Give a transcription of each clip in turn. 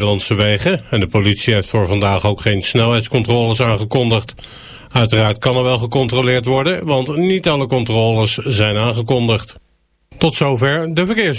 Nederlandse wegen en de politie heeft voor vandaag ook geen snelheidscontroles aangekondigd. Uiteraard kan er wel gecontroleerd worden, want niet alle controles zijn aangekondigd. Tot zover de verkeers.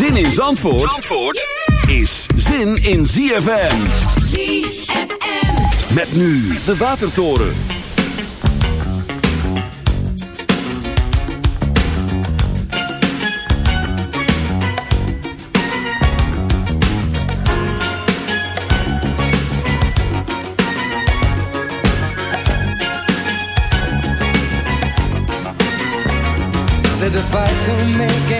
Zin in Zandvoort, Zandvoort is zin in ZFM. ZFM. Met nu de Watertoren. Said the fight to make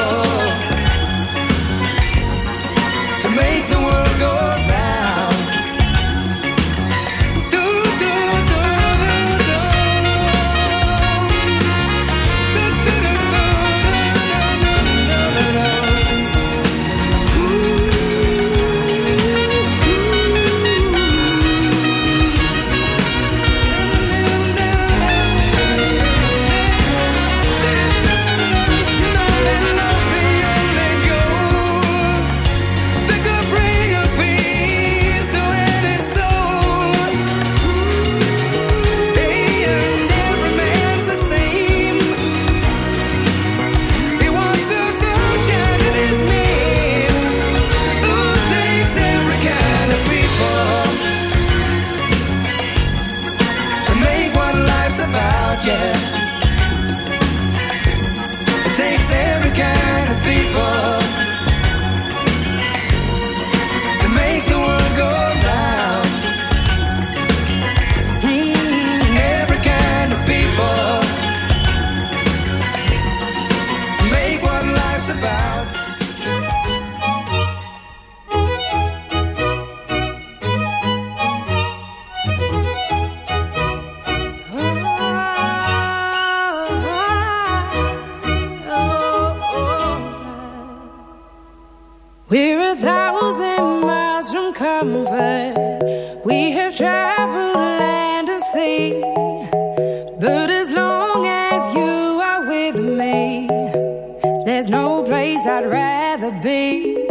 But as long as you are with me, there's no place I'd rather be.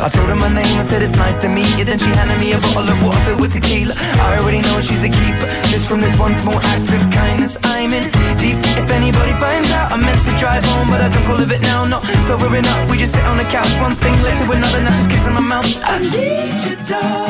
I told her my name, and said it's nice to meet you. Then she handed me a bottle of water filled with tequila. I already know she's a keeper. Just from this one small act of kindness, I'm in deep. If anybody finds out, I meant to drive home, but I don't all of it now. No, sobering up, we just sit on the couch, one thing led to another. Now she's kissing my mouth. I need you, darling.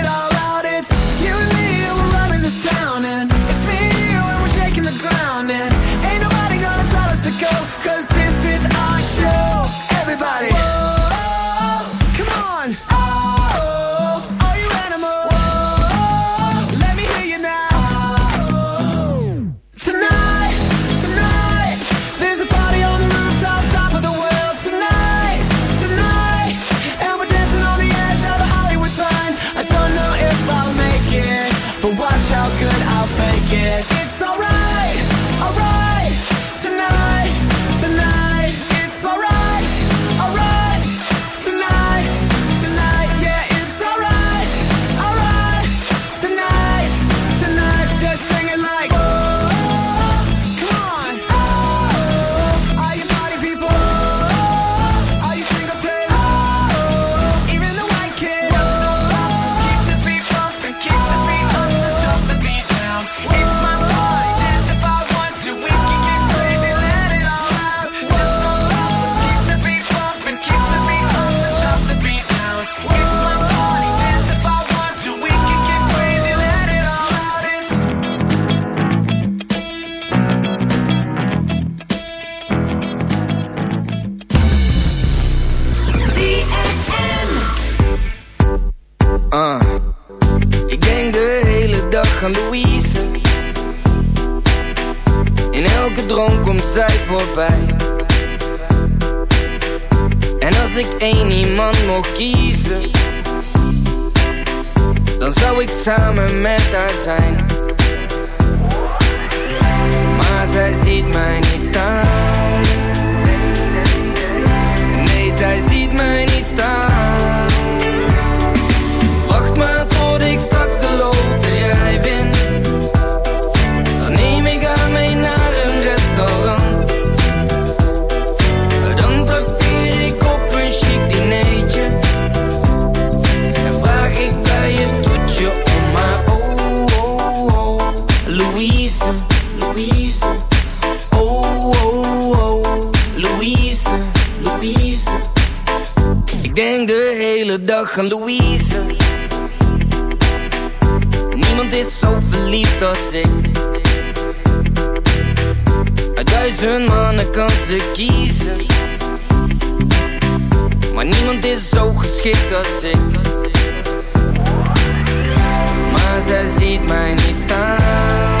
En als ik één iemand mocht kiezen, dan zou ik samen met haar zijn. Maar zij ziet mij niet staan. Nee, zij ziet mij niet staan. Aan Louise. Niemand is zo verliefd als ik. Uit duizend mannen kan ze kiezen. Maar niemand is zo geschikt als ik. Maar zij ziet mij niet staan.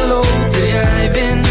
geloof jij wint.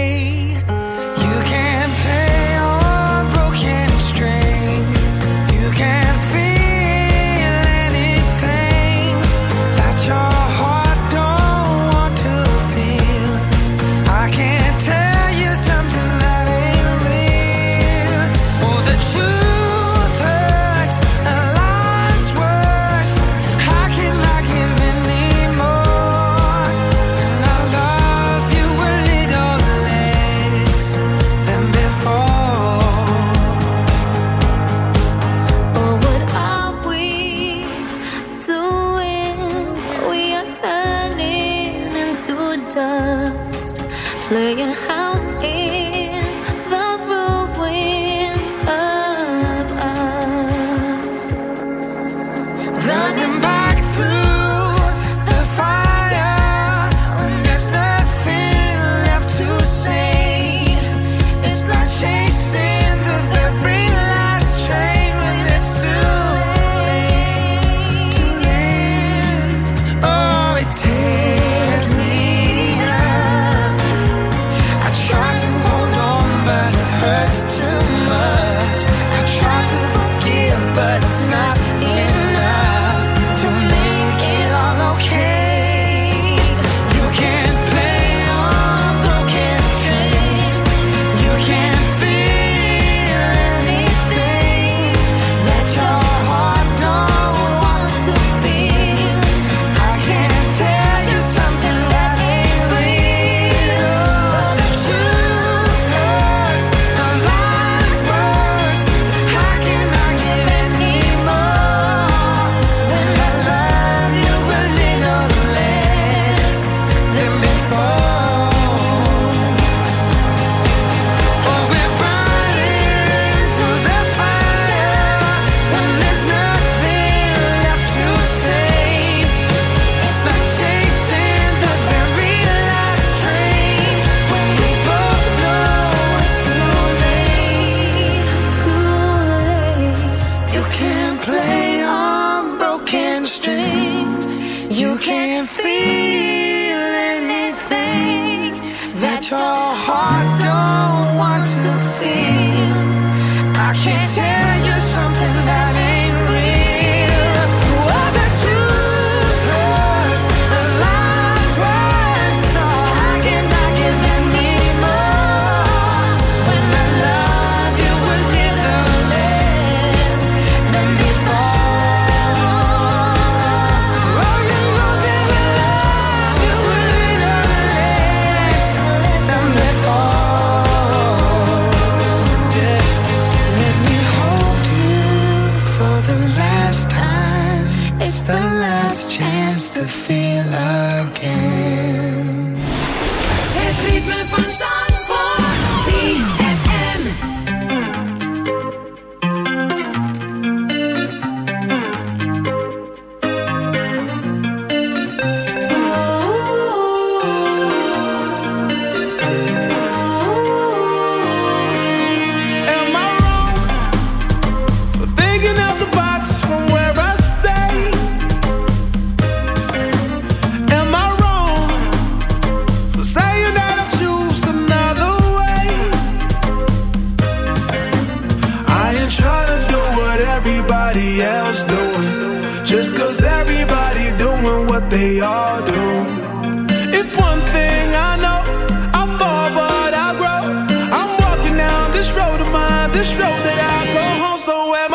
this road that I go home. So ever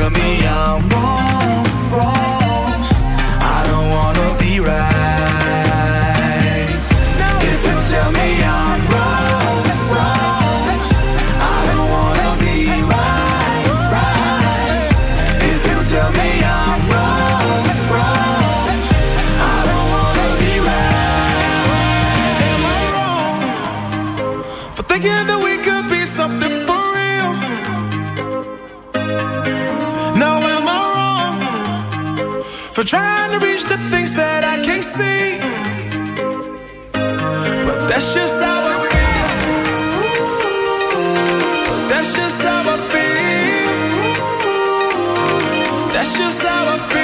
to me. just how I feel.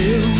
you.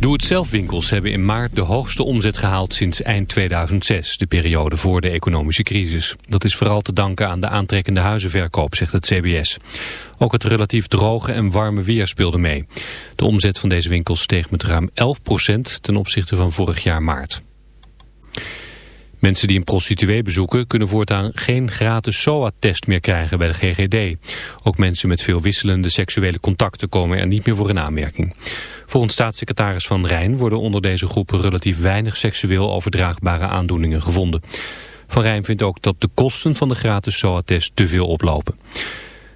Doe-het-zelf-winkels hebben in maart de hoogste omzet gehaald sinds eind 2006, de periode voor de economische crisis. Dat is vooral te danken aan de aantrekkende huizenverkoop, zegt het CBS. Ook het relatief droge en warme weer speelde mee. De omzet van deze winkels steeg met ruim 11% ten opzichte van vorig jaar maart. Mensen die een prostituee bezoeken kunnen voortaan geen gratis SOA-test meer krijgen bij de GGD. Ook mensen met veel wisselende seksuele contacten komen er niet meer voor in aanmerking. Volgens staatssecretaris Van Rijn worden onder deze groepen relatief weinig seksueel overdraagbare aandoeningen gevonden. Van Rijn vindt ook dat de kosten van de gratis SOA-test te veel oplopen.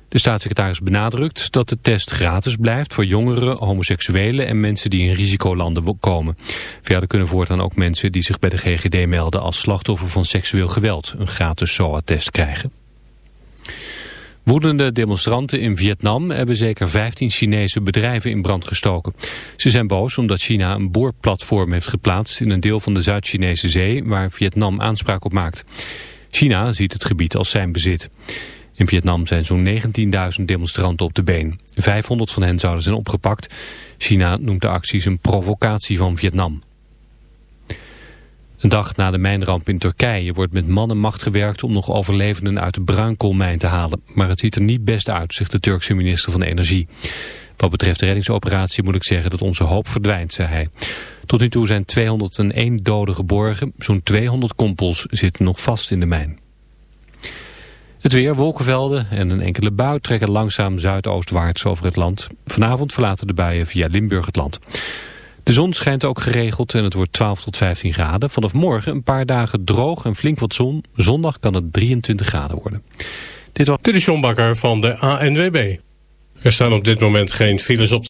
De staatssecretaris benadrukt dat de test gratis blijft voor jongeren, homoseksuelen en mensen die in risicolanden komen. Verder kunnen voortaan ook mensen die zich bij de GGD melden als slachtoffer van seksueel geweld een gratis SOA-test krijgen. Woedende demonstranten in Vietnam hebben zeker 15 Chinese bedrijven in brand gestoken. Ze zijn boos omdat China een boorplatform heeft geplaatst in een deel van de Zuid-Chinese zee waar Vietnam aanspraak op maakt. China ziet het gebied als zijn bezit. In Vietnam zijn zo'n 19.000 demonstranten op de been. 500 van hen zouden zijn opgepakt. China noemt de acties een provocatie van Vietnam. Een dag na de mijnramp in Turkije wordt met man en macht gewerkt om nog overlevenden uit de bruinkoolmijn te halen. Maar het ziet er niet best uit, zegt de Turkse minister van Energie. Wat betreft de reddingsoperatie moet ik zeggen dat onze hoop verdwijnt, zei hij. Tot nu toe zijn 201 doden geborgen. Zo'n 200 kompels zitten nog vast in de mijn. Het weer, wolkenvelden en een enkele bui trekken langzaam zuidoostwaarts over het land. Vanavond verlaten de buien via Limburg het land. De zon schijnt ook geregeld en het wordt 12 tot 15 graden. Vanaf morgen een paar dagen droog en flink wat zon. Zondag kan het 23 graden worden. Dit was... Dit is John Bakker van de ANWB. Er staan op dit moment geen files op